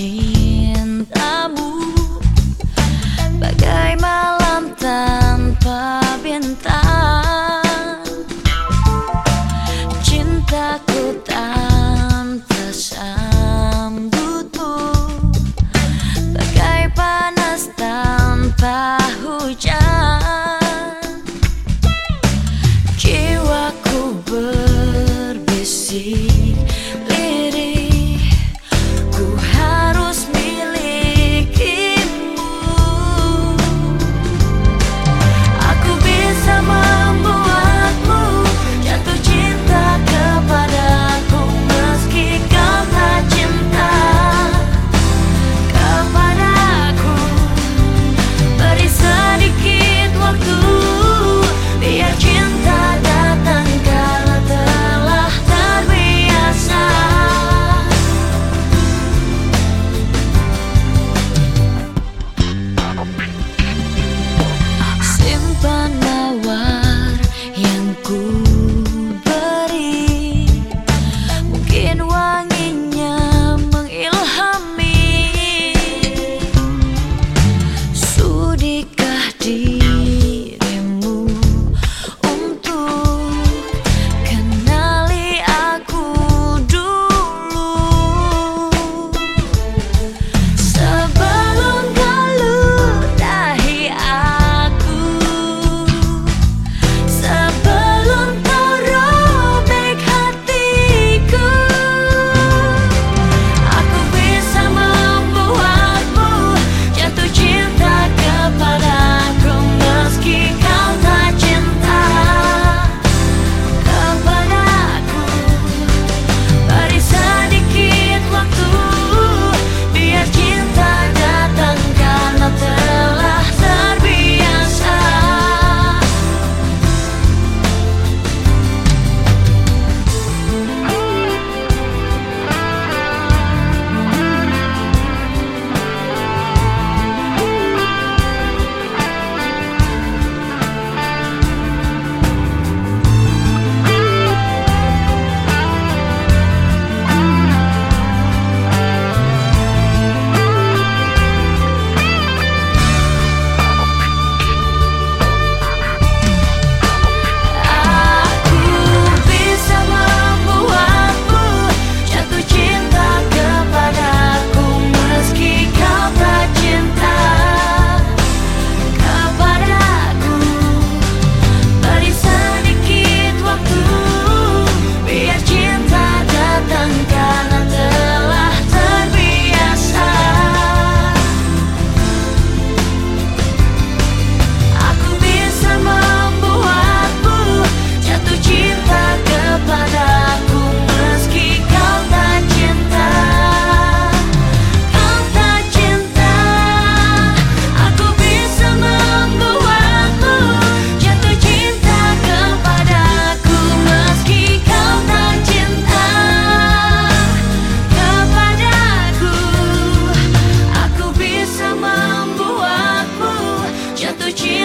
cintamu. Bagai malam tanpa bintang. Cintaku tanpa sambutmu Bagai panas tanpa hujan. Jiwaku berbisik.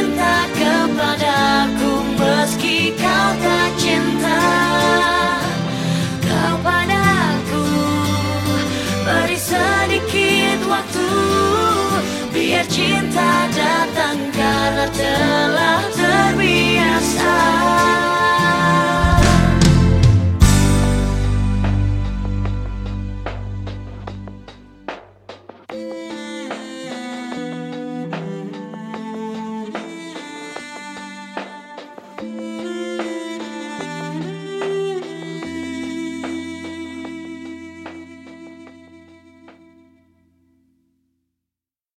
cinta kepadaku meski kau tak cinta. Kau padaku beri sedikit waktu Biar cinta datang karena telah terbiasa.